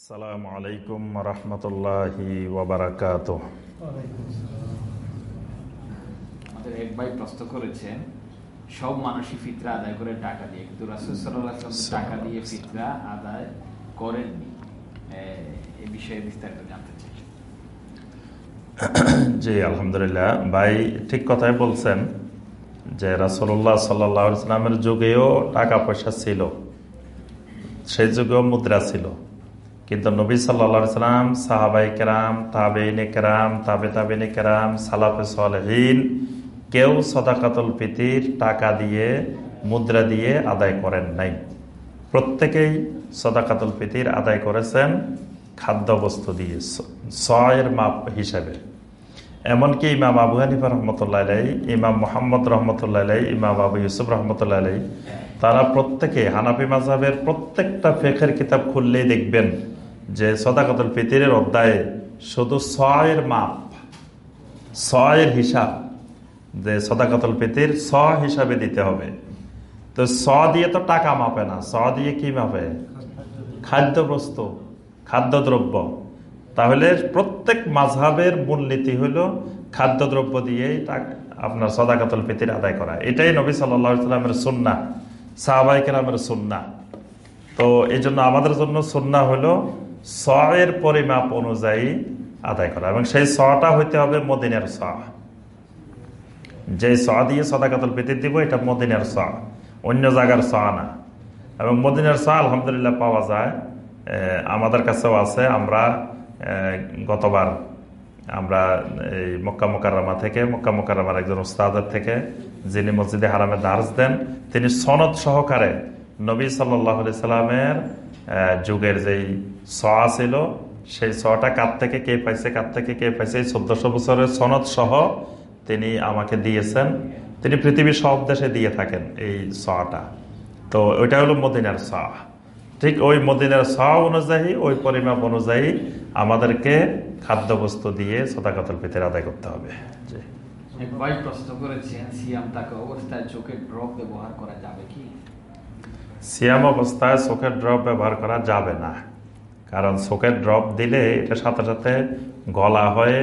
আসসালামু আলাইকুম রহমতুল্লাহি ওবরাকাত আমাদের এক ভাই প্রশ্ন করেছেন সব মানুষই ফিতরা আদায় করে টাকা দিয়ে কিন্তু রাসুল সাল্লাহ টাকা দিয়ে ফিতরা আদায় করেননি। এ বিষয়ে বিস্তারিত জানতে চাই। জি আলহামদুলিল্লাহ। ভাই ঠিক কথাই বলছেন যে রাসল্লাহ সাল্লাহ ইসলামের যুগেও টাকা পয়সা ছিল সেই যুগেও মুদ্রা ছিল। কিন্তু নবী সাল্লা সাল্লাম সাহাবাই কেরাম, তাবেইন কেরাম, তাবে তাবেইন কেরাম, সালাফে সালহীন, কেউ সদাকাতুল ফিতির টাকা দিয়ে, মুদ্রা দিয়ে আদায় করেন নাই। প্রত্যেকেই সদাকাতুল ফিতির আদায় করেছেন খাদ্যবস্তু দিয়ে সয়ের মাপ হিসেবে। এমনকি ইমাম আবু হানিফা রহমতুল্লাহ আলাই ইমাম মোহাম্মদ রহমতুল্লাহ আলাই ইমাম আবু ইউসুফ রহমতুল্লাহ আলাই তারা প্রত্যেকে হানাফি মাজাবের প্রত্যেকটা ফেখের কিতাব খুললেই দেখবেন যে সদাকতুল ফিতিরের অধ্যায়ে শুধু ছয়ের মাপ, ছয়ের হিসাব যে সদাকতুল ফিতির ছ হিসাবে দিতে হবে। তো স দিয়ে তো টাকা মাপে না স দিয়ে কি মাপে? খাদ্যবস্তু, খাদ্যদ্রব্য। তাহলে প্রত্যেক মাঝহাবের মূলনীতি হল খাদ্যদ্রব্য দিয়েই আপনার সদাকাতুল ফিতির আদায় করা। এটাই নবী সাল্লামের সুন্না সাহাবাই কেরামের সুন্না তো এই জন্য আমাদের জন্য সুন্না হলো এর পরিমাপ অনুযায়ী আদায় করা এবং সেই সটা হইতে হবে মদিনের স। যে স দিয়ে সদাকাতুল ফিতির দিব, এটা মদিনের স। অন্য জায়গার স না। এবং মদিনের স আলহামদুলিল্লাহ পাওয়া যায়। আমাদের কাছেও আছে। আমরা গতবার আমরা এই মক্কা মোকাররমা থেকে, মক্কা মোকাররমার একজন উস্তাদের থেকে যিনি মসজিদে হারামে দার্স দেন, তিনি সনদ সহকারে নবী সাল্লাহ সাল্লামের যুগের যেই স ছিল, সেই সটা কার থেকে কে পাইছে, কার থেকে কে পাইছে, এই চোদ্দশো বছরের সনদ সহ তিনি আমাকে দিয়েছেন। তিনি পৃথিবীর সব দেশে দিয়ে থাকেন এই সটা। তো ওইটা হলো মদিনার সাহ ঠিক ওই মদিনার সাহ অনুযায়ী, ওই পরিমাপ অনুযায়ী আমাদেরকে খাদ্যবস্তু দিয়ে সদাকাতল পিতের আদায় করতে হবে। ভাই প্রশ্ন করেছেন, সিয়াম তাকে অবস্থায় চোখের ড্রপ ব্যবহার করা যাবে কি? সিয়াম অবস্থায় চোখের ড্রপ ব্যবহার করা যাবে না। কারণ চোখের ড্রপ দিলে এটা সাথে সাথে গলা হয়ে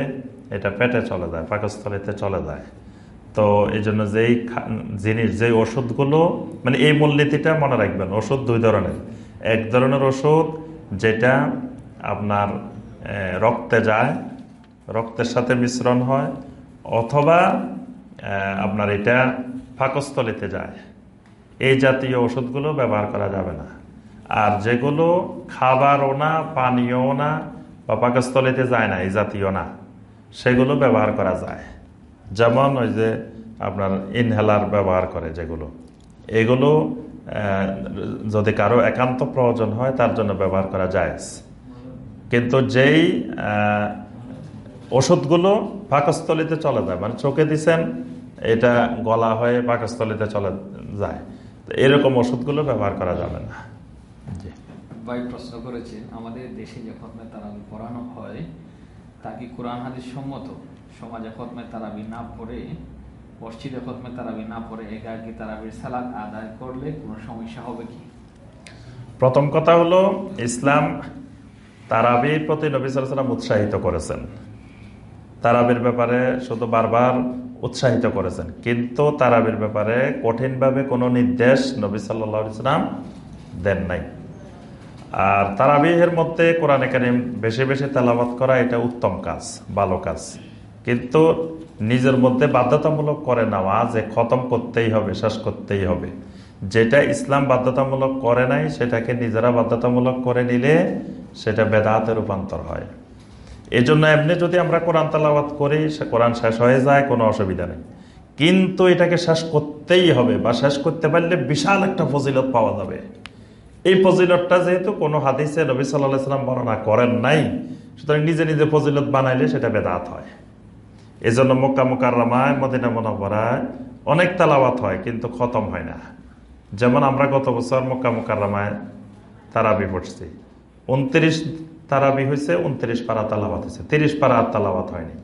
এটা পেটে চলে যায়, পাকস্থলিতে চলে যায়। তো এই জন্য যেই জিনিস, যেই ওষুধগুলো মানে এই মূলনীতিটা মনে রাখবেন, ওষুধ দুই ধরনের। এক ধরনের ওষুধ যেটা আপনার রক্তে যায়, রক্তের সাথে মিশ্রণ হয়, অথবা আপনার এটা ফাঁকস্থলিতে যায়। এই জাতীয় ওষুধগুলো ব্যবহার করা যাবে না। আর যেগুলো খাবারও না, পানীয়ও না বা পাকস্থলিতে যায় না, এই জাতীয় না, সেগুলো ব্যবহার করা যায়। যেমন ওই যে আপনার ইনহেলার ব্যবহার করে যেগুলো। এগুলো যদি কারও একান্ত প্রয়োজন হয়, তার জন্য ব্যবহার করা যায়। কিন্তু যেই ওষুধগুলো পাকস্থলিতে চলে যায় মানে চোখে দিচ্ছেন এটা গলা হয়ে পাকস্থলিতে চলে যায়। এরকম ওষুধগুলো ব্যবহার করা যাবে না। জি। ভাই প্রশ্ন করেছেন আমাদের দেশে যে খতমে তারাবি পড়ানো হয় তা কি কোরআন হাদিস সম্মত? সমাজে খতমে তারাবি না পড়ে মসজিদে খতমে তারাবি না পড়ে একাকি তারাবির সালাদ আদায় করলে কোনো সমস্যা হবে কি? প্রথম কথা হলো ইসলাম তারাবির প্রতি নবী সালাম উৎসাহিত করেছেন। তারাবির ব্যাপারে শুধু বারবার উৎসাহিত করেছেন। কিন্তু তারাবির ব্যাপারে কঠিনভাবে কোনো নির্দেশ নবী সাল্লা ইসলাম দেন নাই। আর তারাবিহের মধ্যে কোরআনে কারিম বেশি বেশি তেলাবাত করা এটা উত্তম কাজ, ভালো কাজ। কিন্তু নিজের মধ্যে বাধ্যতামূলক করে নেওয়া, যে খতম করতেই হবে, শেষ করতেই হবে, যেটা ইসলাম বাধ্যতামূলক করে নাই, সেটাকে নিজেরা বাধ্যতামূলক করে নিলে সেটা বেদাহাতে রূপান্তর হয়। এই জন্য এমনি যদি আমরা কোরআন তালাবাত করি, সে কোরআন শেষ হয়ে যায়, কোনো অসুবিধা নেই। কিন্তু এটাকে শেষ করতেই হবে বা শেষ করতে পারলে বিশাল একটা ফজিলত পাওয়া যাবে। এই ফজিলতটা যেহেতু কোনো হাদিসে নবী সাল্লাহ সাল্লাম বর্ণনা করেন নাই, সুতরাং নিজে নিজে ফজিলত বানাইলে সেটা বেদাত হয়। এই জন্য মোক্কা মোকাররামায়, মদিনা মনোবরায় অনেক তালাবাত হয়, কিন্তু খতম হয় না। যেমন আমরা গত বছর মক্কা মোকাররামায় তারাবি পড়ছি। উনত্রিশ তারাবি হয়েছে উনত্রিশ পারা তালাবাত হয়েছে তিরিশ পারা আর তালাবাত হয়নি।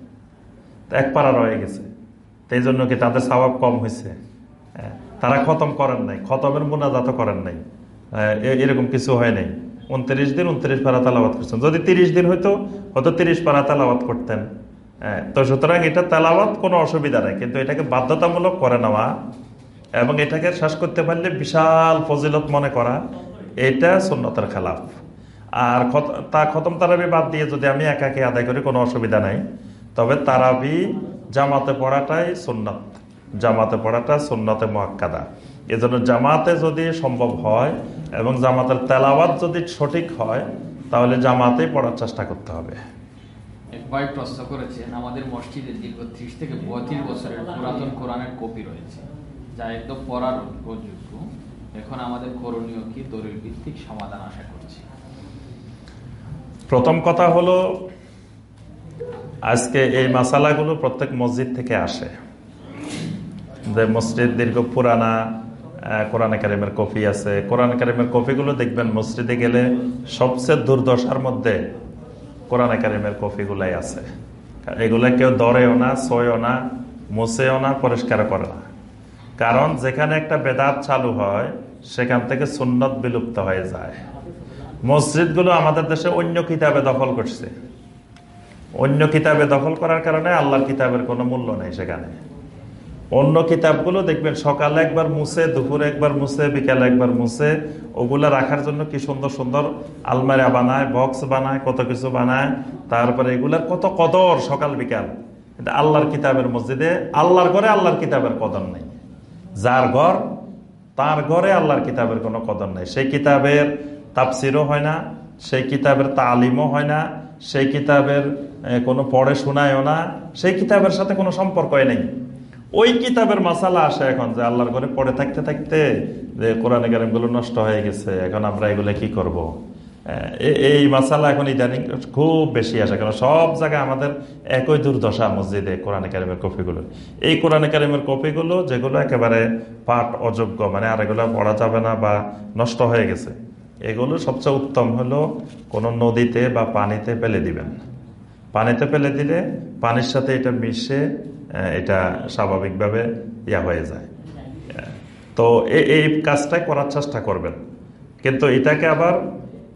এক পারা রয়ে গেছে। এই জন্য কি তাদের স্বভাব কম হয়েছে তারা খতম করেন নাই। খতমের মোনাজাত করেন নাই। এরকম কিছু হয় নাই। উনত্রিশ দিন উনত্রিশ পারা তালাবাদ করছেন। যদি তিরিশ দিন হইতো হয়তো তিরিশ পারা তালাবাদ করতেন। হ্যাঁ, তো সুতরাং এটা তালাবাদ কোনো অসুবিধা নেই। কিন্তু এটাকে বাধ্যতামূলক করে নেওয়া এবং এটাকে শেষ করতে পারলে বিশাল ফজিলত মনে করা এটা সুন্নতের খেলাফ। আর তা খতম তারাবি বাদ দিয়ে যদি আমি একাকে আদায় করি, কোনো অসুবিধা নাই। তবে তারাবি জামাতে পড়াটাই সুন্নত। জামাতে পড়াটা সুন্নতে মোয়াক্কাদা। এজন্য জামাতে যদি সম্ভব হয় এবং জামাতের তেলাওয়াত যদি সঠিক হয়, তাহলে জামাতেই পড়ার চেষ্টা করতে হবে। ভাই প্রশ্ন করেছেন আমাদের মসজিদে দীর্ঘ থেকে পঁয়ত্রিশ বছরের পুরাতন কোরআনের কপি রয়েছে, যা একদম পড়ার উপযোগ্য এখন আমাদের করণীয় কি? দলিল ভিত্তিক সমাধান আশা করছি। প্রথম কথা হলো, আজকে এই মাসালাগুলো প্রত্যেক মসজিদ থেকে আসে। যে মসজিদ দীর্ঘ পুরানা কোরআনে কারিমের কপি আছে। কোরআনে কারিমের কপিগুলো দেখবেন মসজিদে গেলে সবচেয়ে দুর্দশার মধ্যে কোরআনে কারিমের কপিগুলাই আছে। এগুলো কেউ ধরেও না সয়েও না, মুছেও না পরিষ্কার করে না। কারণ যেখানে একটা বেদাত চালু হয়, সেখান থেকে সুন্নত বিলুপ্ত হয়ে যায়। মসজিদগুলো আমাদের দেশে অন্য কিতাবে দখল করছে। অন্য কিতাবে দখল করার কারণে আল্লাহর কিতাবের কোনো মূল্য নেই সেখানে। অন্য কিতাবগুলো দেখবেন সকালে একবার মুছে, দুপুরে একবার মুছে, বিকালে একবার মুছে, ওগুলা রাখার জন্য কি সুন্দর সুন্দর আলমারিয়া বানায়, বক্স বানায়, কত কিছু বানায়, তারপরে এগুলার কত কদর সকাল, বিকাল। কিন্তু আল্লাহর কিতাবের মসজিদে আল্লাহর ঘরে আল্লাহর কিতাবের কদর নেই। যার ঘর, তার ঘরে আল্লাহর কিতাবের কোনো কদর নেই। সেই কিতাবের তাপসিরও হয় না, সেই কিতাবের তালিমও হয় না, সেই কিতাবের কোনো পড়ে শোনায়ও না, সেই কিতাবের সাথে কোনো সম্পর্কই নেই। ওই কিতাবের মাসালা আসে এখন যে আল্লাহর ঘরে পড়ে থাকতে থাকতে যে কোরআনগুলো নষ্ট হয়ে গেছে, এখন আমরা এগুলো কি করব। এই মাসালা এখন ইদানিং খুব বেশি আসে, কারণ সব জায়গায় আমাদের একই দুর্দশা মসজিদে কোরআন কারিমের কপিগুলো। এই কোরআন কারিমের কপিগুলো যেগুলো একেবারে পাঠ অযোগ্য মানে আর এগুলো পড়া যাবে না বা নষ্ট হয়ে গেছে। এগুলো সবচেয়ে উত্তম হলো কোনো নদীতে বা পানিতে ফেলে দিবেন। পানিতে ফেলে দিলে পানির সাথে এটা মিশে এটা স্বাভাবিকভাবে ইয়া হয়ে যায়। তো এই কাজটাই করার চেষ্টা করবেন। কিন্তু এটাকে আবার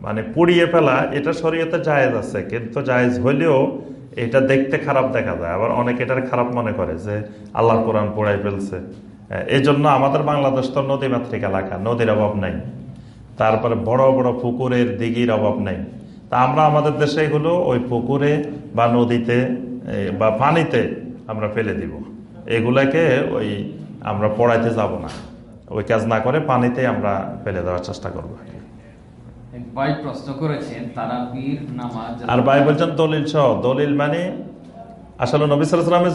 মানে পুড়িয়ে ফেলা, এটা শরীয়তে জায়েজ আছে, কিন্তু জায়েজ হলেও এটা দেখতে খারাপ দেখা যায়। আবার অনেকে এটার খারাপ মনে করে যে আল্লাহ কোরআন পোড়াই ফেলছে। এই জন্য আমাদের বাংলাদেশ তো নদীমাতৃক এলাকা, নদীর অভাব নাই। তারপরে বড় বড় পুকুরের দিঘির অভাব নেই। তা আমরা আমাদের দেশে এগুলো ওই পুকুরে বা নদীতে বা পানিতে আমরা ফেলে দিব। এগুলাকে ওই আমরা পড়াইতে যাব না। ওই কাজ না করে পানিতে আমরা ফেলে দেওয়ার চেষ্টা করব। আর ভাই বলছেন দলিল সহ। দলিল মানে আসলে নবী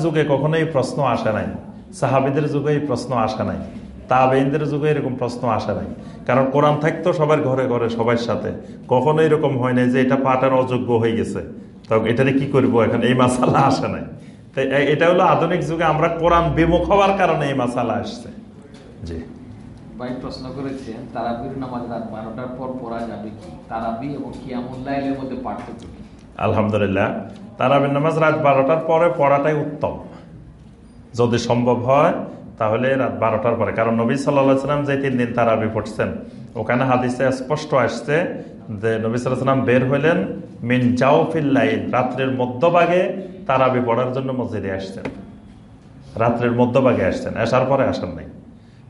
যুগে কখনো এই প্রশ্ন আসে নাই। সাহাবিদের যুগে এই প্রশ্ন আসে নাই। তাবেইনদের যুগে এরকম প্রশ্ন আসে নাই। কারণ কোরআন থাকতো সবার ঘরে ঘরে সবার সাথে। কখনো এরকম হয় নাই যে এটা পাঠার অযোগ্য হয়ে গেছে। তো এটারে কি করব এখন? এই মাসালা আসে নাই। তো এ- এটা হলো আধুনিক যুগে আমরা কোরআন বিমুখ হওয়ার কারণে এই মাসালা আসছে। জি। ভাই প্রশ্ন করেছেন তারাবির নামাজ রাত বারোটার পর পড়া যাবে কি? তারাবি এবং কিয়ামুল্লাইলের মধ্যে পার্থক্য কি? আলহামদুলিল্লাহ তারাবির নামাজ রাত বারোটার পরে পড়াটাই উত্তম। যদি সম্ভব হয় তাহলে রাত বারোটার পরে। কারণ নবী সাল্লাহ সাল্লাম যে তিন দিন তারাবি পড়ছেন, ওখানে হাদিসে স্পষ্ট আসছে যে নবী সাল্লাহ সাল্লাম বের হইলেন মিন জাউফিল্লাইল রাত্রের মধ্যভাগে তারাবি পড়ার জন্য মসজিদে আসছেন। রাত্রের মধ্যভাগে আসছেন, আসার পরে আসেন নাই।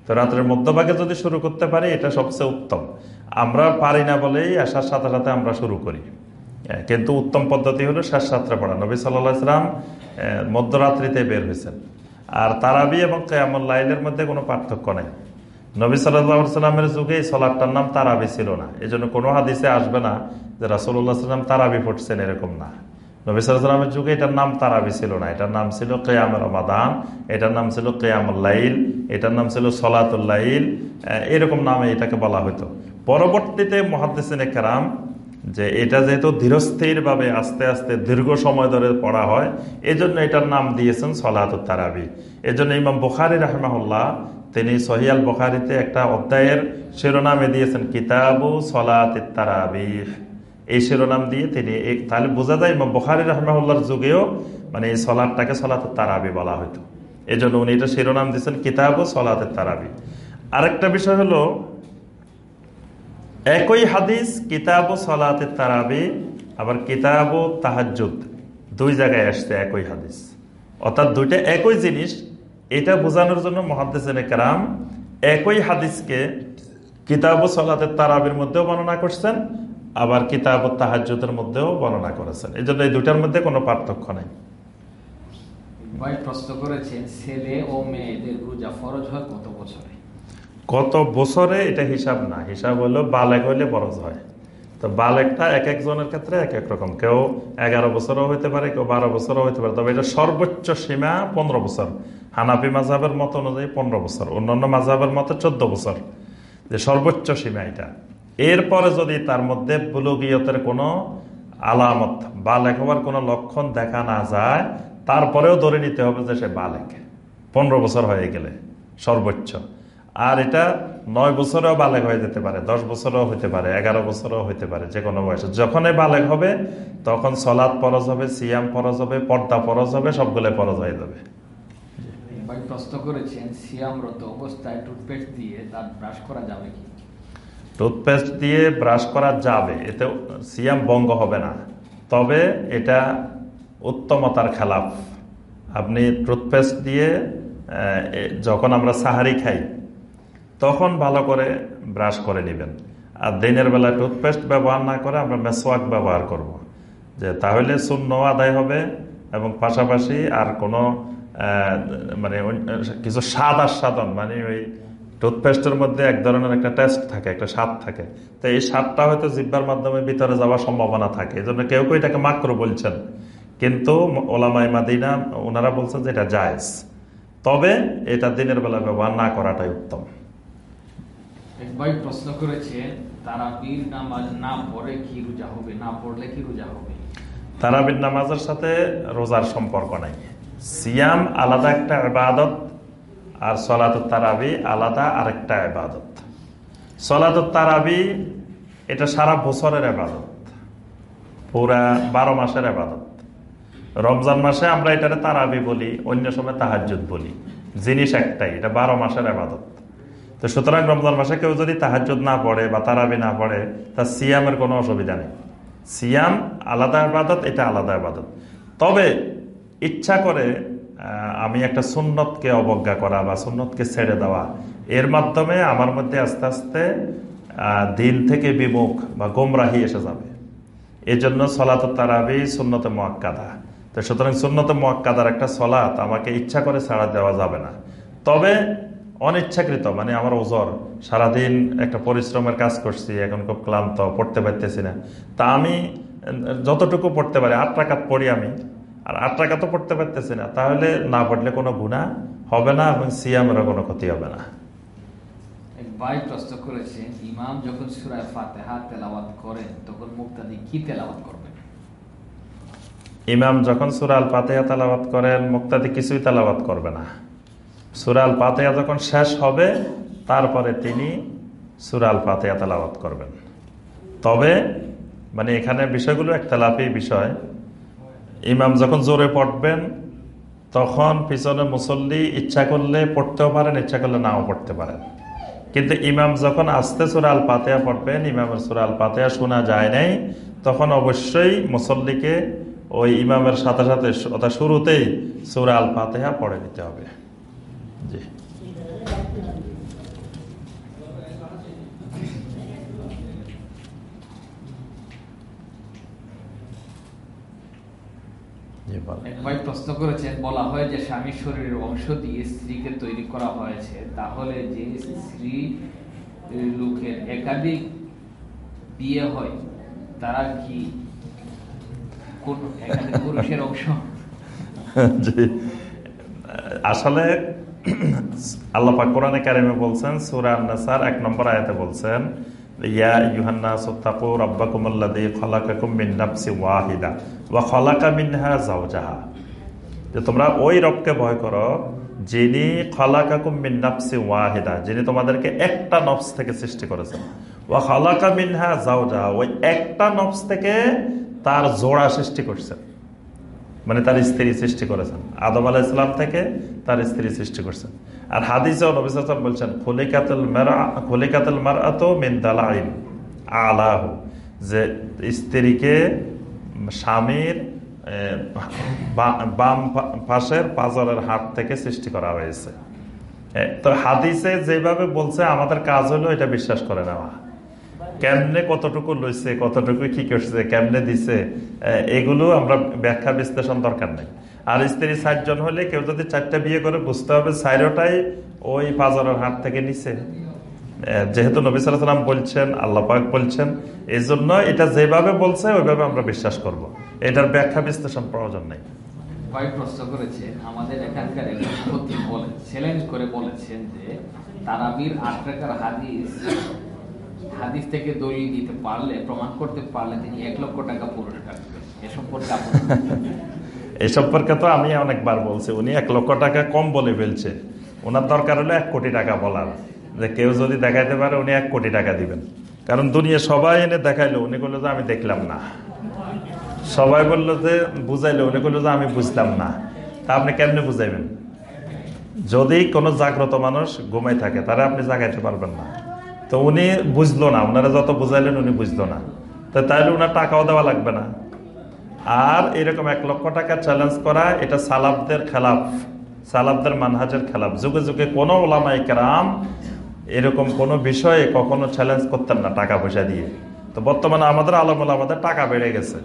তো রাত্রের মধ্যভাগে যদি শুরু করতে পারি, এটা সবচেয়ে উত্তম। আমরা পারি না বলেই আসার সাথে সাথে আমরা শুরু করি। কিন্তু উত্তম পদ্ধতি হলো শেষ রাত্রে পড়া। নবী সাল্লাহ সাল্লাম মধ্যরাত্রিতে বের হয়েছেন আর তারাবি এবং কেয়ামুল লাইলের মধ্যে কোনো পার্থক্য নেই। নবী সাল্লামের যুগে এই সলাটটার নাম তারাবি ছিল না। এই জন্য কোনো হাদিসে আসবে না যে রাসুল্লাহ সাল্লাম তারাবি পড়ছেন এরকম না। নবী সাল্লামের যুগে এটার নাম তারাবি ছিল না। এটার নাম ছিল কেয়াম রমাদান, এটার নাম ছিল কেয়ামুল্লাইল এটার নাম ছিল সলাতুল্লাইল এরকম নামে এটাকে বলা হতো পরবর্তীতে মহাদ্দিসিন কেরাম যে এটা যেহেতু ধীরস্থির ভাবে আস্তে আস্তে দীর্ঘ সময় ধরে পড়া হয়, এজন্য এটার নাম দিয়েছেন সলাত তারাবি। এজন্য ইমাম বুখারি রহমাহুল্লাহ তিনি সহিয়াল বুখারিতে একটা অধ্যায়ের শিরোনামে দিয়েছেন, কিতাবু সলাত তারাবি। এই শিরোনাম দিয়ে তিনি তাহলে বোঝা যায় ইমাম বুখারি রহমাহুল্লাহর যুগেও মানে এই সলাটটাকে সলাত তারাবি বলা হতো এই জন্য উনি এটা শিরোনাম দিয়েছেন, কিতাবু সলাত তারাবি। আরেকটা বিষয় হলো একই হাদিস, কিতাব ও সলাতে তারাবি, আবার কিতাব ও তাহাজুদ দুই জায়গায় আসছে একই হাদিস। অর্থাৎ দুইটা একই জিনিস, এটা বোঝানোর জন্য মহাদ্দেসেন কারাম একই হাদিসকে কিতাব ও সলাতে তারাবির মধ্যেও বর্ণনা করছেন, আবার কিতাব ও তাহাজুদের মধ্যেও বর্ণনা করেছেন। এই জন্য এই দুইটার মধ্যে কোনো পার্থক্য নেই। ভাই, প্রশ্ন করেছেন, ছেলে ও মেয়েদের রোজা ফরজ হয় কত বছরে? কত বছরে এটা হিসাব না। হিসাব হলো বালেক হইলে বরজ হয়। তো বালেকটা এক একজনের ক্ষেত্রে এক এক রকম। কেউ এগারো বছরও হইতে পারে, কেউ বারো বছরও হইতে পারে। তবে এটা সর্বোচ্চ সীমা পনেরো বছর। হানাফি মাঝাবের মত অনুযায়ী পনেরো বছর। অন্যান্য মাঝাবের মতে চোদ্দ বছর। যে সর্বোচ্চ সীমা এটা। এরপরে যদি তার মধ্যে বুলুগিয়তের কোনো আলামত, বালেক হওয়ার কোনো লক্ষণ দেখা না যায়, তারপরেও ধরে নিতে হবে যে সে বালেক। পনেরো বছর হয়ে গেলে সর্বোচ্চ। আর এটা নয় বছরেও বালেক হয়ে যেতে পারে দশ বছরও হতে পারে এগারো বছরও হতে পারে যে কোনো বয়সে। যখনই বালেক হবে তখন সলাদ পরজ হবে সিয়াম পরজ হবে পর্দা পরজ হবে সবগুলো পরজ হয়ে যাবে। প্রশ্ন করেছেন সিয়ামরত অবস্থায় টুথপেস্ট দিয়ে দাঁত ব্রাশ করা যাবে কি? টুথপেস্ট দিয়ে ব্রাশ করা যাবে এতে সিয়াম বঙ্গ হবে না। তবে এটা উত্তমতার খেলাফ। আপনি টুথপেস্ট দিয়ে যখন আমরা সাহারি খাই তখন ভালো করে ব্রাশ করে নেবেন। আর দিনের বেলা টুথপেস্ট ব্যবহার না করে আমরা মেসওয়াক ব্যবহার করব। যে তাহলে শূন্য আদায় হবে এবং পাশাপাশি আর কোনো মানে কিছু স্বাদ আস্বাদন মানে ওই টুথপেস্টের মধ্যে এক ধরনের একটা টেস্ট থাকে, একটা স্বাদ থাকে। তো এই স্বাদটা হয়তো জিব্বার মাধ্যমে ভিতরে যাওয়ার সম্ভাবনা থাকে। এই জন্য কেউ কেউ এটাকে মাক্র বলছেন। কিন্তু ওলামাই মাদিনা, ওনারা বলছেন যে এটা জায়েজ। তবে এটা দিনের বেলা ব্যবহার না করাটাই উত্তম। ভাই প্রশ্ন করেছে, তারা বীর নামাজ না পড়ে কি রোজা হবে? না পড়লে কি রোজা হবে? তারাবির নামাজের সাথে রোজার সম্পর্ক নাই। সিয়াম আলাদা একটা ইবাদত আর সলাত তারাবি আলাদা আরেকটা ইবাদত। সলাত তারাবি, এটা সারা বছরের ইবাদত। পুরা বারো মাসের ইবাদত। রমজান মাসে আমরা এটারে তারাবি বলি, অন্য সময় তাহাজ্জুদ বলি। জিনিস একটাই, এটা বারো মাসের আবাদত তো সুতরাং রমজান মাসে কেউ যদি তাহাজ্জুদ না পড়ে বা তারাবি না পড়ে, তার সিয়ামের কোনো অসুবিধা নেই। সিয়াম আলাদা আবাদত এটা আলাদা আবাদত তবে ইচ্ছা করে আমি একটা সুন্নতকে অবজ্ঞা করা বা সুন্নতকে ছেড়ে দেওয়া, এর মাধ্যমে আমার মধ্যে আস্তে আস্তে দিন থেকে বিমুখ বা গোমরাহি এসে যাবে। এই জন্য সলাত তারাবি সুন্নত মোয়াক্কাদা। তো সুতরাং সুন্নত মোয়াক্কাদার একটা সলাত আমাকে ইচ্ছা করে ছাড়া দেওয়া যাবে না। তবে অনিচ্ছাকৃত মানে আমার ওজর। সারাদিন একটা পরিশ্রমের কাজ করছি এখন খুব ক্লান্ত পড়তে পারতেছি না। তা আমি যতটুকু পড়তে পারি আট টাকাত পড়ি আমি আর আট টাকা তো পড়তে পারতেছি না। তাহলে না পড়লে কোনো গুণা হবে না এবং সিয়ামেরও কোনো ক্ষতি হবে না। ভাই প্রশ্ন ইমাম যখন সুরায় ফাতেহা তেলাওয়াত করেন তখন মুক্তাদি কি তেলাওয়াত করবেন? ইমাম যখন সুরাল পাতেয়া তালাবাত করেন মুক্তাদি কিছুই তালাবাত করবে না। সুরাল পাতেয়া যখন শেষ হবে, তারপরে তিনি সুরাল পাতেয়া তালাবাত করবেন। তবে মানে এখানে বিষয়গুলো একতলাপি বিষয়। ইমাম যখন জোরে পড়বেন, তখন পিছনে মুসল্লি ইচ্ছা করলে পড়তেও পারেন, ইচ্ছা করলে নাও পড়তে পারেন। কিন্তু ইমাম যখন আস্তে সুরাল পাতেয়া পড়বেন, ইমামের সুরাল পাতেয়া শোনা যায় নাই, তখন অবশ্যই মুসল্লিকে ওই ইমামের সাথে সাথে, অর্থাৎ শুরুতেই সুরাল পাতেহা পড়ে দিতে হবে। জি। ভাই প্রশ্ন করেছেন বলা হয় যে স্বামীর শরীরের অংশ দিয়ে স্ত্রীকে তৈরি করা হয়েছে তাহলে যে স্ত্রী লোকের একাধিক বিয়ে হয় তারা কি কোন একাধিক পুরুষের অংশ? আসলে আল্লাহ পাক কোরআনে কারিমে বলছেন, সূরা আন-নাসার এক নম্বর আয়াতে বলছেন, ইয়া আল্লাযী খালাকাকুম ওয়াহিদা ওয়া যাওজাহা। যে তোমরা ওই রবকে ভয় করো যিনি খালাকাকুম ওয়াহিদা, যিনি তোমাদেরকে একটা নফস থেকে সৃষ্টি করেছেন। ওয়া খালাকা মিনহা যাওজাহা, ওই একটা নফস থেকে তার জোড়া সৃষ্টি করছেন। মানে তার স্ত্রী সৃষ্টি করেছেন। আদম আলাহ ইসলাম থেকে তার স্ত্রী সৃষ্টি করছেন। আর হাদিসে নবিসাম বলছেন, খলিকাতুল মেরা খলিকাতুল মার আত মিন্দাল আইন আলাহু যে স্ত্রীকে স্বামীর বাম পাশের পাজরের হাত থেকে সৃষ্টি করা হয়েছে। তো হাদিসে যেভাবে বলছে, আমাদের কাজ হলো এটা বিশ্বাস করে নেওয়া। কেমনে কতটুকু লইছে, কতটুকু কি করছে, কেমনে দিছে এগুলো আমরা ব্যাখ্যা বিশ্লেষণ দরকার নেই। আর স্ত্রী ষাটজন হলে কেউ যদি চারটা বিয়ে করে, বুঝতে হবে সাইরোটাই ওই পাজরের হাত থেকে নিছে। যেহেতু নবী সাল্লাম বলছেন, আল্লাহ পাক বলছেন এই জন্য এটা যেভাবে বলছে, ওইভাবে আমরা বিশ্বাস করব। এটার ব্যাখ্যা বিশ্লেষণ প্রয়োজন নেই। ভাই প্রশ্ন আমাদের এখানকার চ্যালেঞ্জ করে বলেছেন যে হাদিস থেকে দলিল দিতে পারলে, প্রমাণ করতে পারলে তিনি এক লক্ষ টাকা পুরস্কার এ সম্পর্কে সম্পর্কে তো আমি অনেকবার বলছি, উনি এক লক্ষ টাকা কম বলে ফেলছে। ওনার দরকার হলো এক কোটি টাকা বলার। যে কেউ যদি দেখাইতে পারে, উনি এক কোটি টাকা দিবেন। কারণ দুনিয়া সবাই এনে দেখাইলো, উনি বলল যে আমি দেখলাম না। সবাই বলল যে বুঝাইলো, উনি বলল যে আমি বুঝলাম না। তা আপনি কেমনে বুঝাইবেন? যদি কোনো জাগ্রত মানুষ ঘুমাই থাকে, তারা আপনি জাগাইতে পারবেন না। তো উনি বুঝলো না ওনারা যত বুঝাইলেন উনি বুঝলো না। তো তাইলে ওনার টাকাও দেওয়া লাগবে না। আর এরকম এক লক্ষ টাকা চ্যালেঞ্জ করা, এটা সালাবদের খেলাফ, সালাবদের মানহাজের খেলাফ। যুগে যুগে কোনো ওলামাই কেরাম এরকম কোনো বিষয়ে কখনো চ্যালেঞ্জ করতেন না টাকা পয়সা দিয়ে। তো বর্তমানে আমাদের আলমুল আমাদের টাকা বেড়ে গেছে।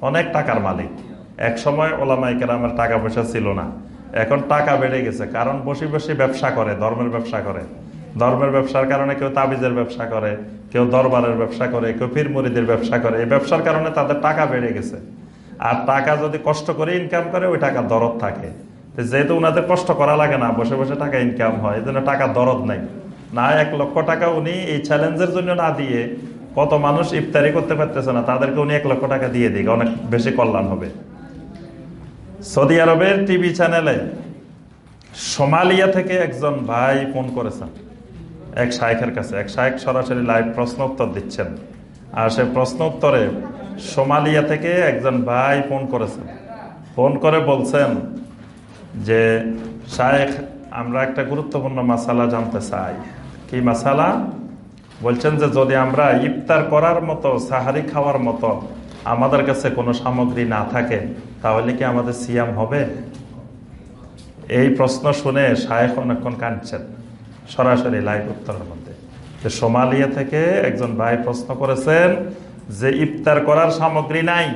অনেক টাকার মালিক। এক সময় ওলামাই কেরামের টাকা পয়সা ছিল না। এখন টাকা বেড়ে গেছে। কারণ বসে বসে ব্যবসা করে, ধর্মের ব্যবসা করে। ধর্মের ব্যবসার কারণে কেউ তাবিজের ব্যবসা করে, কেউ দরবারের ব্যবসা করে, কেউ ফির মুরিদের ব্যবসা করে। এই ব্যবসার কারণে তাদের টাকা বেড়ে গেছে। আর টাকা যদি কষ্ট করে ইনকাম করে, ওই টাকা দরদ থাকে। যেহেতু ওনাদের কষ্ট করা লাগে না, বসে বসে টাকা ইনকাম হয় এই জন্য টাকা দরদ নাই। না এক লক্ষ টাকা উনি এই চ্যালেঞ্জের জন্য না দিয়ে কত মানুষ ইফতারি করতে পারতেছে না, তাদেরকে উনি এক লক্ষ টাকা দিয়ে দিক, অনেক বেশি কল্যাণ হবে। সৌদি আরবের টিভি চ্যানেলে সোমালিয়া থেকে একজন ভাই ফোন করেছেন। এক শায়েখের কাছে। এক শায়েখ সরাসরি লাইভ প্রশ্ন উত্তর দিচ্ছেন। আর সে প্রশ্ন উত্তরে সোমালিয়া থেকে একজন ভাই ফোন করেছেন ফোন করে বলছেন যে, শায়েখ, আমরা একটা গুরুত্বপূর্ণ মাসালা জানতে চাই। কি মাসালা? বলছেন যে, যদি আমরা ইফতার করার মতো, সাহারি খাওয়ার মতো আমাদের কাছে কোনো সামগ্রী না থাকে, তাহলে কি আমাদের সিয়াম হবে? এই প্রশ্ন শুনে শায়েখ অনেকক্ষণ কাঁদছেন। সরাসরি লাইভ উত্তরের মধ্যে। যে সোমালিয়া থেকে একজন ভাই প্রশ্ন করেছেন যে ইফতার করার সামগ্রী নাই,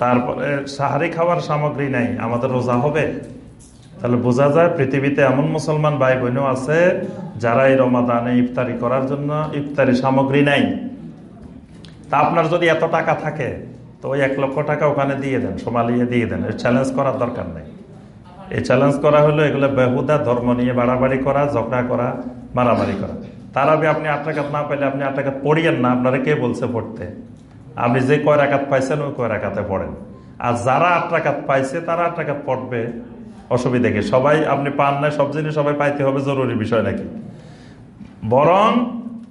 তারপরে সাহারি খাওয়ার সামগ্রী নাই, আমাদের রোজা হবে? তাহলে বোঝা যায় পৃথিবীতে এমন মুসলমান ভাই বোনও আছে যারা এই রমাদানে ইফতারি করার জন্য ইফতারি সামগ্রী নাই। তা আপনার যদি এত টাকা থাকে, তো ওই এক লক্ষ টাকা ওখানে দিয়ে দেন, সোমালিয়া দিয়ে দেন চ্যালেঞ্জ করার দরকার নেই। এই চ্যালেঞ্জ করা হলো, এগুলো বেহুদা ধর্ম নিয়ে বাড়াবাড়ি করা, ঝগড়া করা, মারামারি করা। তার আগে আপনি আট টাকাত না পাইলে আপনি আট টাকাত পড়িয়েন না, আপনারা কে বলছে পড়তে? আপনি যে কয় রাকাত পাইছেন, ওই কয় রাকাতে পড়েন। আর যারা আট টাকাত পাইছে, তারা আট টাকাত পড়বে। অসুবিধা কি? সবাই, আপনি পান না সব জিনিস সবাই পাইতে হবে, জরুরি বিষয় নাকি? বরং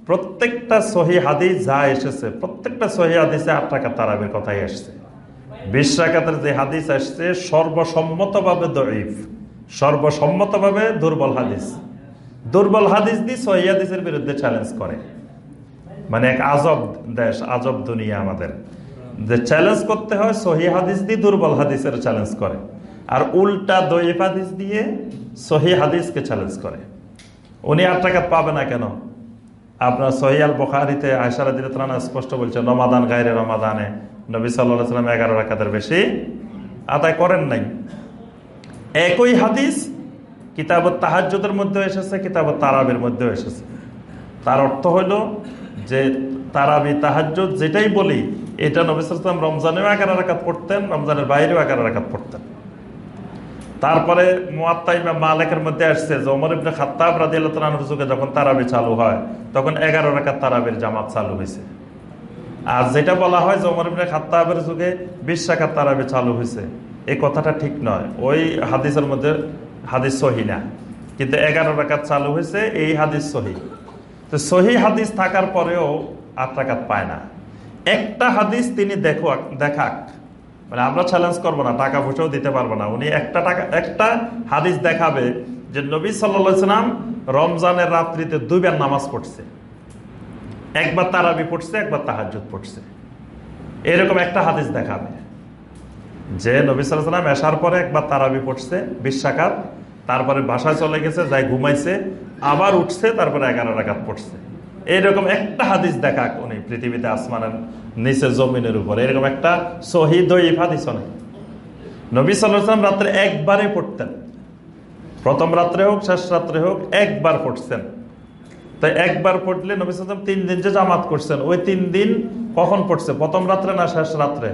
প্রত্যেকটা সহি হাদিস যা এসেছে, প্রত্যেকটা সহি হাদিসে আট টাকা তারাবের কথাই আসছে বিশ রাকাতের যে হাদিস আসছে, সর্বসম্মতভাবে দরিফ সর্বসম্মতভাবে দুর্বল হাদিস। দুর্বল হাদিস দিয়ে সহি বিরুদ্ধে চ্যালেঞ্জ করে। মানে এক আজব দেশ, আজব দুনিয়া আমাদের। যে চ্যালেঞ্জ করতে হয়, সহি হাদিস দিয়ে দুর্বল হাদিসের চ্যালেঞ্জ করে। আর উল্টা দইফ হাদিস দিয়ে সহি হাদিসকে চ্যালেঞ্জ করে। উনি আট টাকা পাবে না কেন? আপনার সহিয়াল বখারিতে আয়সারা দিলে স্পষ্ট বলছে রমাদান গাইরে রমাদানে নবী সাল্লাহ সাল্লাম এগারো রাখাতের বেশি আদায় করেন নাই। একই হাদিস কিতাব তাহাজ্যদের মধ্যে এসেছে কিতাব তারাবের মধ্যে এসেছে। তার অর্থ হইল যে তারাবি তাহাজ্য যেটাই বলি, এটা নবী সাল্লাম রমজানেও এগারো রাখাত পড়তেন, রমজানের বাইরেও এগারো রাখাত পড়তেন। তারপরে মুয়াত্তাইমা মালিকের মধ্যে আসছে যে ওমর ইবনে খাত্তাব রাদিয়াল্লাহু যুগে যখন তারাবি চালু হয়, তখন এগারো রাকাত তারাবির জামাত চালু হয়েছে। আর যেটা বলা হয় যে ওমর ইবনে খাত্তাবের যুগে বিশ রাকাত তারাবি চালু হয়েছে, এই কথাটা ঠিক নয়। ওই হাদিসের মধ্যে হাদিস সহি না। কিন্তু এগারো রাকাত চালু হয়েছে, এই হাদিস সহি। তো সহি হাদিস থাকার পরেও আট রাকাত পায় না। একটা হাদিস তিনি দেখো দেখাক। মানে আমরা চ্যালেঞ্জ করব না, টাকা পয়সাও দিতে পারব না। উনি একটা টাকা, একটা হাদিস দেখাবে যে নবী সাল্লাম রমজানের রাত্রিতে দুইবার নামাজ পড়ছে। একবার তারাবি পড়ছে, একবার তাহাজুদ পড়ছে। এরকম একটা হাদিস দেখাবে। যে নবী সাল্লাম এসার পরে একবার তারাবি পড়ছে বিশ্বাকাত তারপরে বাসায় চলে গেছে যাই ঘুমাইছে, আবার উঠছে, তারপরে এগারো রাকাত পড়ছে। এইরকম একটা হাদিস দেখাক উনি পৃথিবীতে আসমানের নিচে জমিনের উপরে। এরকম একটা শহীদ হাদিস নেই। নবী সাল্লাম রাত্রে একবারে পড়তেন। প্রথম রাত্রে হোক, শেষ রাত্রে হোক, একবার পড়ছেন। তাই একবার পড়লে নবী সাল্লাম তিন দিন যে জামাত করছেন, ওই তিন দিন কখন পড়ছে? প্রথম রাত্রে না শেষ রাত্রে?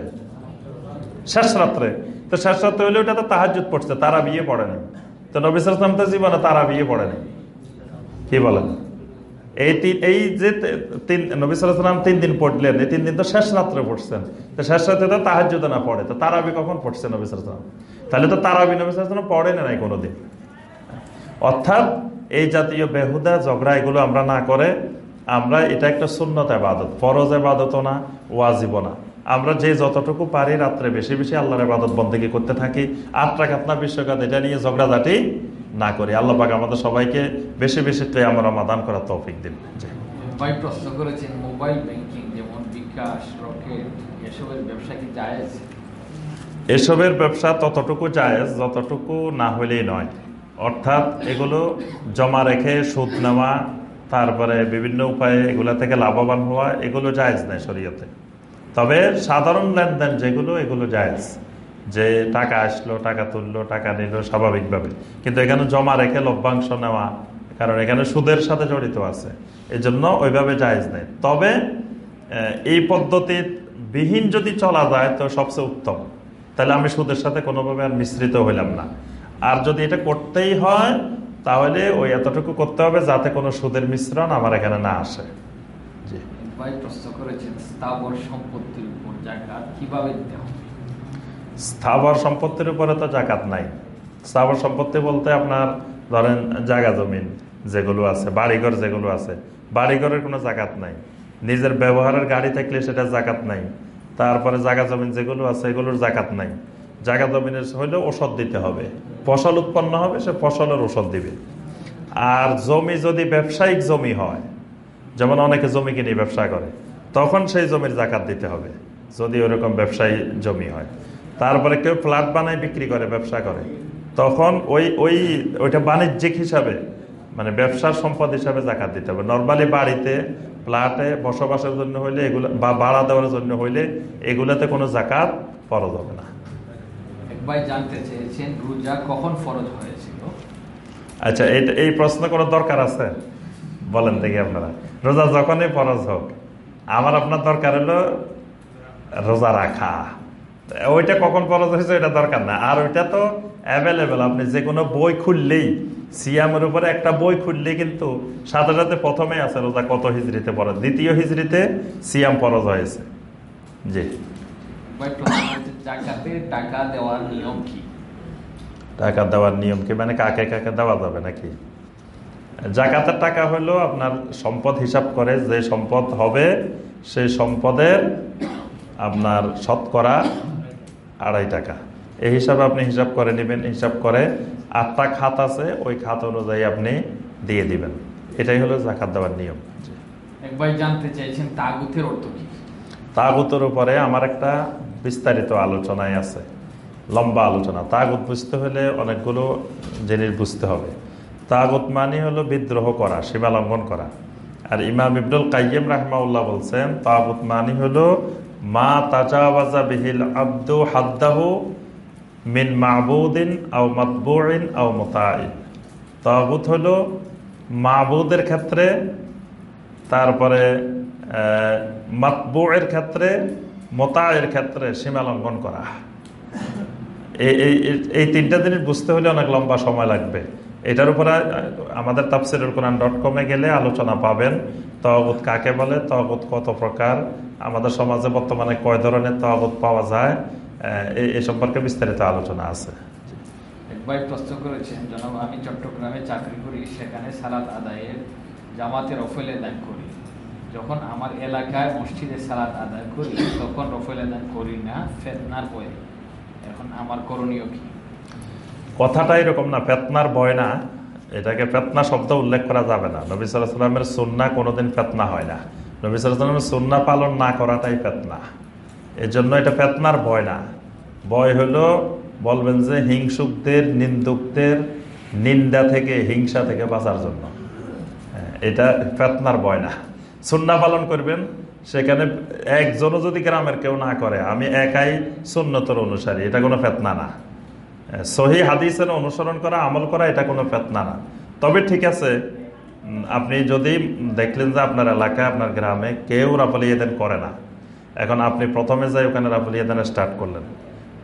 শেষ রাত্রে। তো শেষ রাত্রে হলে ওটা তো তাহাজুদ পড়ছে তারা বিয়ে পড়ে নাই। তো নবী সাল্লাম তো জীবনে তারা বিয়ে পড়ে নাই। কি বলেন? এই তিন, এই যে তিন, নবী সাল্লাম তিন দিন পড়লেন, এই তিন দিন তো শেষ রাত্রে পড়ছেন। তো শেষ রাত্রে তো তাহাজুদ না পড়ে, তো তারাবি কখন পড়ছে নবী সাল্লাম তাহলে তো তারাবি নবী সাল্লাম পড়ে না নাই কোনোদিন। অর্থাৎ এই জাতীয় বেহুদা, ঝগড়া, এগুলো আমরা না করে, আমরা এটা একটা শূন্যত আবাদত ফরজ আবাদত না ওয়াজিব না। আমরা যে যতটুকু পারি রাত্রে বেশি বেশি আল্লাহর আবাদত বন্দেগি করতে থাকি। আট টাকা বিশ্বকাত এটা নিয়ে ঝগড়াঝাটি না করি। আল্লাহ পাক আমাদের সবাইকে বেশি বেশি আমরা মাদান করার তৌফিক দিন। ভাই প্রশ্ন করেছেন মোবাইল ব্যাংকিং যেমন বিকাশ রকেট এসবের ব্যবসা কি জায়েজ? এসবের ব্যবসা ততটুকু জায়েজ যতটুকু না হলেই নয়। অর্থাৎ এগুলো জমা রেখে সুদ নেওয়া তারপরে বিভিন্ন উপায়ে এগুলা থেকে লাভবান হওয়া এগুলো জায়েজ নেই শরীয়তে। তবে সাধারণ লেনদেন যেগুলো এগুলো জায়েজ। যে টাকা আসলো, টাকা তুললো, টাকা নিল, স্বাভাবিকভাবে। কিন্তু এখানে জমা রেখে লভ্যাংশ নেওয়া, কারণ এখানে সুদের সাথে জড়িত আছে। এই জন্য ওইভাবে জায়েজ নেই। তবে এই পদ্ধতি বিহীন যদি চলা যায়, তো সবচেয়ে উত্তম। তাহলে আমি সুদের সাথে কোনোভাবে আর মিশ্রিত হইলাম না। আর যদি এটা করতেই হয়, তাহলে ওই এতটুকু করতে হবে যাতে কোনো সুদের মিশ্রণ আমার এখানে না আসে। জি। প্রশ্ন করেছেন, স্থাবর সম্পত্তির উপর কীভাবে দিতে হবে? স্থাবর সম্পত্তির উপরে তো জাকাত নাই। স্থাবর সম্পত্তি বলতে আপনার ধরেন জায়গা জমিন যেগুলো আছে, বাড়িঘর যেগুলো আছে, বাড়িঘরের কোনো জাকাত নাই। নিজের ব্যবহারের গাড়ি থাকলে সেটা জাকাত নাই। তারপরে জায়গা জমিন যেগুলো আছে, এগুলোর জাকাত নাই। জায়গা জমিনের হইলে ওষুধ দিতে হবে। ফসল উৎপন্ন হবে, সে ফসলের ওষুধ দিবে। আর জমি যদি ব্যবসায়িক জমি হয়, যেমন অনেকে জমি কিনে ব্যবসা করে, তখন সেই জমির জাকাত দিতে হবে, যদি ওরকম ব্যবসায়ী জমি হয়। তারপরে কেউ ফ্ল্যাট বানায় বিক্রি করে ব্যবসা করে। তখন ওই ওই ওইটা বাণিজ্যিক হিসাবে মানে ব্যবসার সম্পদ হিসাবে জাকাত দিতে হবে। নর্মালি বাড়িতে ফ্ল্যাটে বসবাসের জন্য হইলে এগুলো বা ভাড়া দেওয়ার জন্য হইলে এগুলাতে কোনো জাকাত ফরজ হবে না। ভাই জানতে চেয়েছেন রোজা কখন ফরজ হয়েছিল? আচ্ছা এইটা এই প্রশ্ন করার দরকার আছে? বলেন দেখি আপনারা। রোজা যখনই ফরজ হোক আমার আপনার দরকার হলো রোজা রাখা। ওইটা কখন ফরজ হয়েছে ওইটা দরকার না। আর ওইটা তো অ্যাভেলেবেল আপনি যে কোনো বই খুললেই সিয়ামের উপরে একটা বই খুললেই কিন্তু সাথে সাথে প্রথমে আছে রোজা কত হিজড়িতে পড়ে দ্বিতীয় হিজড়িতে সিয়াম ফরজ হয়েছে। জি। টাকা দেওয়ার নিয়ম কি? টাকা দেওয়ার নিয়ম কি? মানে কাকে কাকে দেওয়া যাবে নাকি? জাকাতের টাকা হলো আপনার সম্পদ হিসাব করে যে সম্পদ হবে সেই সম্পদের আপনার শতকরা আড়াই টাকা। এই হিসাবে আপনি হিসাব করে নেবেন হিসাব করে আটটা খাত আছে ওই খাত অনুযায়ী আপনি দিয়ে দিবেন। এটাই হলো জাকাত দেওয়ার নিয়ম। একবার জানতে চাইছেন তাগুতের অর্থ কি? তাগুতের উপরে আমার একটা বিস্তারিত আলোচনায় আছে লম্বা আলোচনা। তাগুত বুঝতে হলে অনেকগুলো জিনিস বুঝতে হবে। তাগুত মানে হলো বিদ্রোহ করা সীমা লঙ্ঘন করা। আর ইমাম ইবনুল কাইম রাহমাউল্লাহ বলছেন তাগুত মানে হলো মা তাজাওয়াজা বিহিল আব্দু হাদ্দাহু মিন মাহবুদিন আও মতবুইন আও মোতাইন। তাগুত হলো মাহবুদের ক্ষেত্রে, তারপরে মাতবুয়ের ক্ষেত্রে মোতায়ের ক্ষেত্রে সীমা লঙ্ঘন করা। এই এই তিনটা জিনিস বুঝতে হলে অনেক লম্বা সময় লাগবে। এটার উপরে আমাদের তাফসিরুল কোরআন ডট কমে গেলে আলোচনা পাবেন। তহবুত কাকে বলে? তহবুত কত প্রকার? আমাদের সমাজে বর্তমানে কয় ধরনের তহবুত পাওয়া যায়? এই সম্পর্কে বিস্তারিত আলোচনা আছে। ভাই প্রশ্ন করেছেন, জনাব, আমি চট্টগ্রামে চাকরি করি, সেখানে সালাত আদায়ের জামাতের অফেলে দান করি। যখন আমার এলাকায় মসজিদে সালাত আদায় করি, তখন রফেলে দান করি না, ফেতনার বয়ে এখন আমার করণীয় কি? কথাটা এরকম না ফেতনার বয় না। এটাকে ফেতনা শব্দ উল্লেখ করা যাবে না। নবী সুন্না কোনোদিন ফেতনা হয় না। নবী সাল্লামের সুন্না পালন না করাটাই ফেতনা। এর জন্য এটা ফেতনার ভয় না। ভয় হলো বলবেন যে হিংসুকদের নিন্দুকদের নিন্দা থেকে হিংসা থেকে বাঁচার জন্য। হ্যাঁ, এটা ফেতনার ভয় না। সুন্না পালন করবেন সেখানে একজনও যদি গ্রামের কেউ না করে আমি একাই সুন্নতর অনুসারী এটা কোনো ফেতনা না। সহি হাদিসের অনুসরণ করা, আমল করা, এটা কোনো ফেতনা না। তবে ঠিক আছে আপনি যদি দেখলেন যে আপনার এলাকায়, আপনার গ্রামে কেউ রাফলি এদেন করে না, এখন আপনি প্রথমে যাই, ওখানে রাফলি এদেন স্টার্ট করলেন।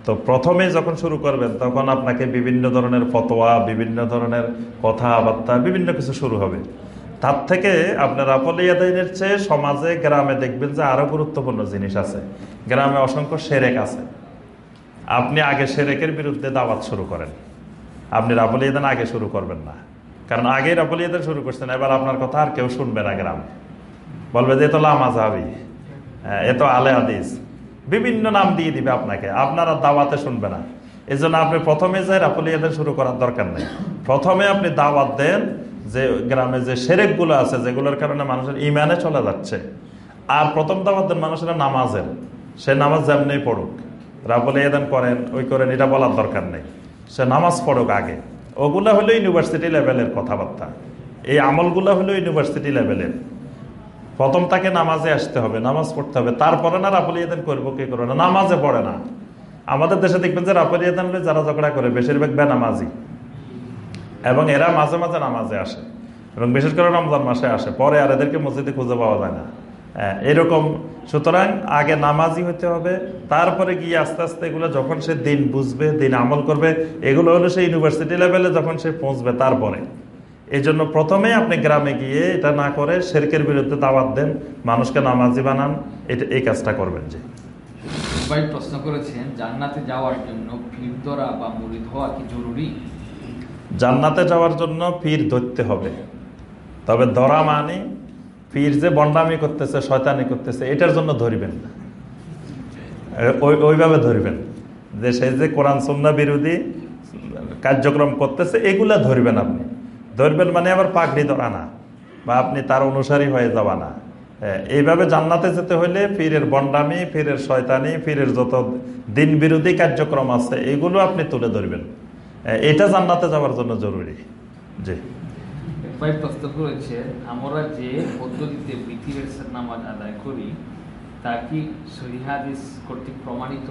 তো প্রথমে যখন শুরু করবেন, তখন আপনাকে বিভিন্ন ধরনের ফতোয়া, বিভিন্ন ধরনের কথাবার্তা, বিভিন্ন কিছু শুরু হবে। তার থেকে আপনার রাফলিয়াদাইনের চেয়ে সমাজে, গ্রামে দেখবেন যে আরও গুরুত্বপূর্ণ জিনিস আছে। গ্রামে অসংখ্য সেরেক আছে। আপনি আগে সেরেকের বিরুদ্ধে দাওয়াত শুরু করেন। আপনি রাবুল ইয়েদান আগে শুরু করবেন না। কারণ আগে রাবুল ইয়েদান শুরু করছেন, এবার আপনার কথা আর কেউ শুনবে না গ্রাম। বলবে যে তো লামাজাবি, এ তো আলে আদিস বিভিন্ন নাম দিয়ে দিবে আপনাকে, আপনারা দাওয়াতে শুনবে না। এই জন্য আপনি প্রথমে যে রাবুল ইয়েদান শুরু করার দরকার নেই। প্রথমে আপনি দাওয়াত দেন যে গ্রামে যে সেরেকগুলো আছে, যেগুলোর কারণে মানুষের ইমানে চলে যাচ্ছে। আর প্রথম দাওয়াত দেন মানুষের নামাজের। সে নামাজ যেমনি পড়ুক। রাবলে এদান করেন, ওই করেন, এটা বলার দরকার নেই। সে নামাজ পড়ুক আগে। ওগুলা হলো ইউনিভার্সিটি লেভেলের কথাবার্তা। এই আমলগুলো হলো ইউনিভার্সিটি লেভেলের প্রথম তাকে নামাজে আসতে হবে, নামাজ পড়তে হবে। তারপরে না রাফলি এদান করব, কি করব না? নামাজে পড়ে না। আমাদের দেশে দেখবেন যে রাফলি এদান যারা ঝগড়া করে, বেশিরভাগ বেনামাজি। এবং এরা মাঝে মাঝে নামাজে আসে। এবং বিশেষ করে রমজান মাসে আসে। পরে আর এদেরকে মসজিদে খুঁজে পাওয়া যায় না। এরকম। সুতরাং আগে নামাজি হতে হবে তারপরে গিয়ে আস্তে আস্তে এগুলো যখন সে দিন বুঝবে দিন আমল করবে এগুলো হলো সে ইউনিভার্সিটি লেভেলে যখন সে পৌঁছবে তারপরে। এই জন্য প্রথমে আপনি গ্রামে গিয়ে এটা না করে শেরকের বিরুদ্ধে দাওয়াত দেন মানুষকে নামাজি বানান এটা এই কাজটা করবেন যে। ভাই প্রশ্ন করেছেন জান্নাতে যাওয়ার জন্য ধরা বা মুড়ি হওয়া কি জরুরি? জান্নাতে যাওয়ার জন্য পীর ধরতে হবে। তবে ধরা মানে পীর যে বন্ডামি করতেছে, শয়তানি করতেছে, এটার জন্য ধরবেন না। ওই- ওইভাবে ধরবেন। যে সে যে কোরআন সন্না বিরোধী কার্যক্রম করতেছে, এগুলা ধরবেন আপনি। ধরবেন মানে আবার পাগড়ি ধরা না, বা আপনি তার অনুসারী হয়ে যাওয়া না। এইভাবে জান্নাতে যেতে হলে পীরের বন্ডামি, পীরের শয়তানি, পীরের যত দিন বিরোধী কার্যক্রম আছে, এগুলো আপনি তুলে ধরবেন। এটা জান্নাতে যাওয়ার জন্য জরুরি। জি। ভাই প্রশ্ন করেছেন আমরা যে পদ্ধতিতে পৃথিবীর নামাজ আদায় করি, তা কি সহিহাদিস কর্তৃক প্রমাণিত?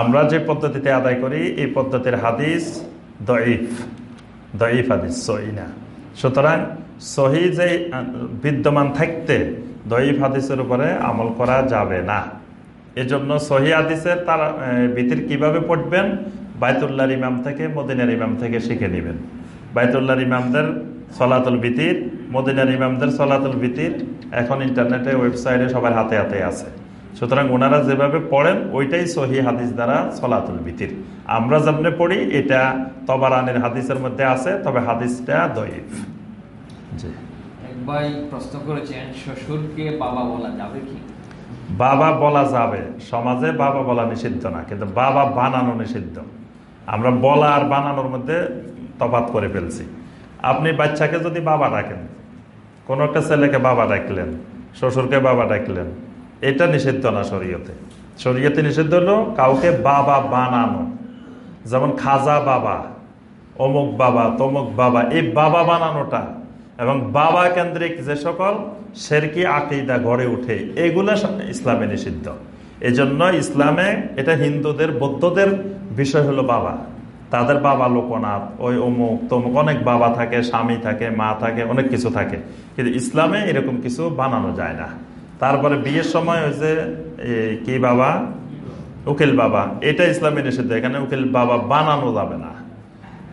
আমরা যে পদ্ধতিতে আদায় করি, এই পদ্ধতির হাদিস দইফ দইফ হাদিস, সহি না। সুতরাং সহি যে, বিদ্যমান থাকতে দইফ হাদিসের উপরে আমল করা যাবে না। এজন্য সহি হাদিসের তার ভিতির কীভাবে পড়বেন? বাইতুল্লাহর ইমাম থেকে, মদিনার ইমাম থেকে শিখে নেবেন। বাইতুল্লাহর ইমামদের সলাতুল ভিতির মদিনার ইমামদের সলাতুল ভিতির এখন ইন্টারনেটে ওয়েবসাইটে সবার হাতে হাতে আছে। সুতরাং ওনারা যেভাবে পড়েন ওইটাই সহি হাদিস দ্বারা সলাতুল ভিতির আমরা যেমনি পড়ি এটা তবারানের হাদিসের মধ্যে আছে তবে হাদিসটা দইফ জি। এক ভাই প্রশ্ন করেছেন শ্বশুরকে বাবা বলা যাবে কি? বাবা বলা যাবে। সমাজে বাবা বলা নিষিদ্ধ না কিন্তু বাবা বানানো নিষিদ্ধ। আমরা বলা আর বানানোর মধ্যে তফাত করে ফেলছি। আপনি বাচ্চাকে যদি বাবা ডাকেন, কোনো একটা ছেলেকে বাবা ডাকলেন, শ্বশুরকে বাবা ডাকলেন, এটা নিষিদ্ধ না শরীয়তে। শরীয়তে নিষিদ্ধ হলো কাউকে বাবা বানানো। যেমন খাজা বাবা, অমুক বাবা, তমুক বাবা, এই বাবা বানানোটা এবং বাবা কেন্দ্রিক যে সকল শেরকি আকিদা গড়ে উঠে এগুলো ইসলামে নিষিদ্ধ। এজন্য ইসলামে এটা হিন্দুদের, বৌদ্ধদের বিষয় হলো বাবা। তাদের বাবা লোকনাথ, ওই অমুক তমুক, অনেক বাবা থাকে, স্বামী থাকে, মা থাকে, অনেক কিছু থাকে। কিন্তু ইসলামে এরকম কিছু বানানো যায় না। তারপরে বিয়ের সময় ওই যে কি বাবা? উকিল বাবা। এটা ইসলামে নিষিদ্ধ, এখানে উকিল বাবা বানানো যাবে না।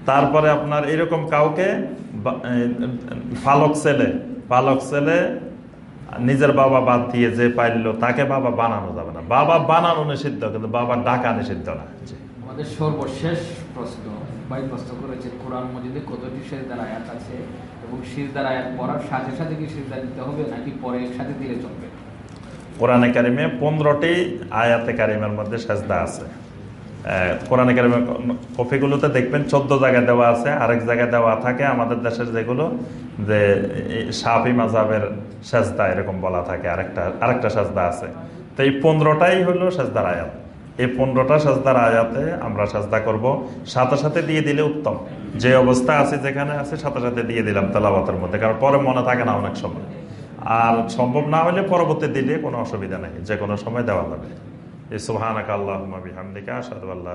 তারপরে আপনার এরকম কাউকে পালক ছেলে পালক ছেলে নিজের বাবা বাদ দিয়ে যে পাইলো, তাকে বাবা বানানো যাবে না। বাবা বানানো নিষিদ্ধ, কিন্তু বাবা ডাকা নিষিদ্ধ না। আমাদের সর্বশেষ প্রশ্ন ভাই প্রশ্ন করেছেন, কোরআন মজিদে কতটি সেজদার আয়াত আছে এবং সিজদার আয়াত পড়ার সাথে সাথে কি সিজদা দিতে হবে নাকি পরে একসাথে দিলে চলবে? কোরআনে কারিমে পনেরোটি আয়াতে কারিমের মধ্যে সাজদা আছে। কোরআন কপিগুলোতে দেখবেন চোদ্দ জায়গায় দেওয়া আছে, আরেক জায়গায় দেওয়া থাকে। আমাদের দেশের যেগুলো, যে সাফি মাজাবের সাজদা এরকম বলা থাকে, আরেকটা আরেকটা সাজদা আছে। তো এই পনেরোটাই হলো সাজদার আয়াত। এই পনেরোটা সাজদার আয়াতে আমরা সাজদা করব। সাথে সাথে দিয়ে দিলে উত্তম। যে অবস্থা আছে, যেখানে আছে, সাথে সাথে দিয়ে দিলাম তালাবাতের মধ্যে, কারণ পরে মনে থাকে না অনেক সময়। আর সম্ভব না হলে পরবর্তী দিলে কোনো অসুবিধা নেই, যে কোনো সময় দেওয়া যাবে। এই সুহানাকাল্লাহ আল্লাহ আসাদ আশহাদু আল্লা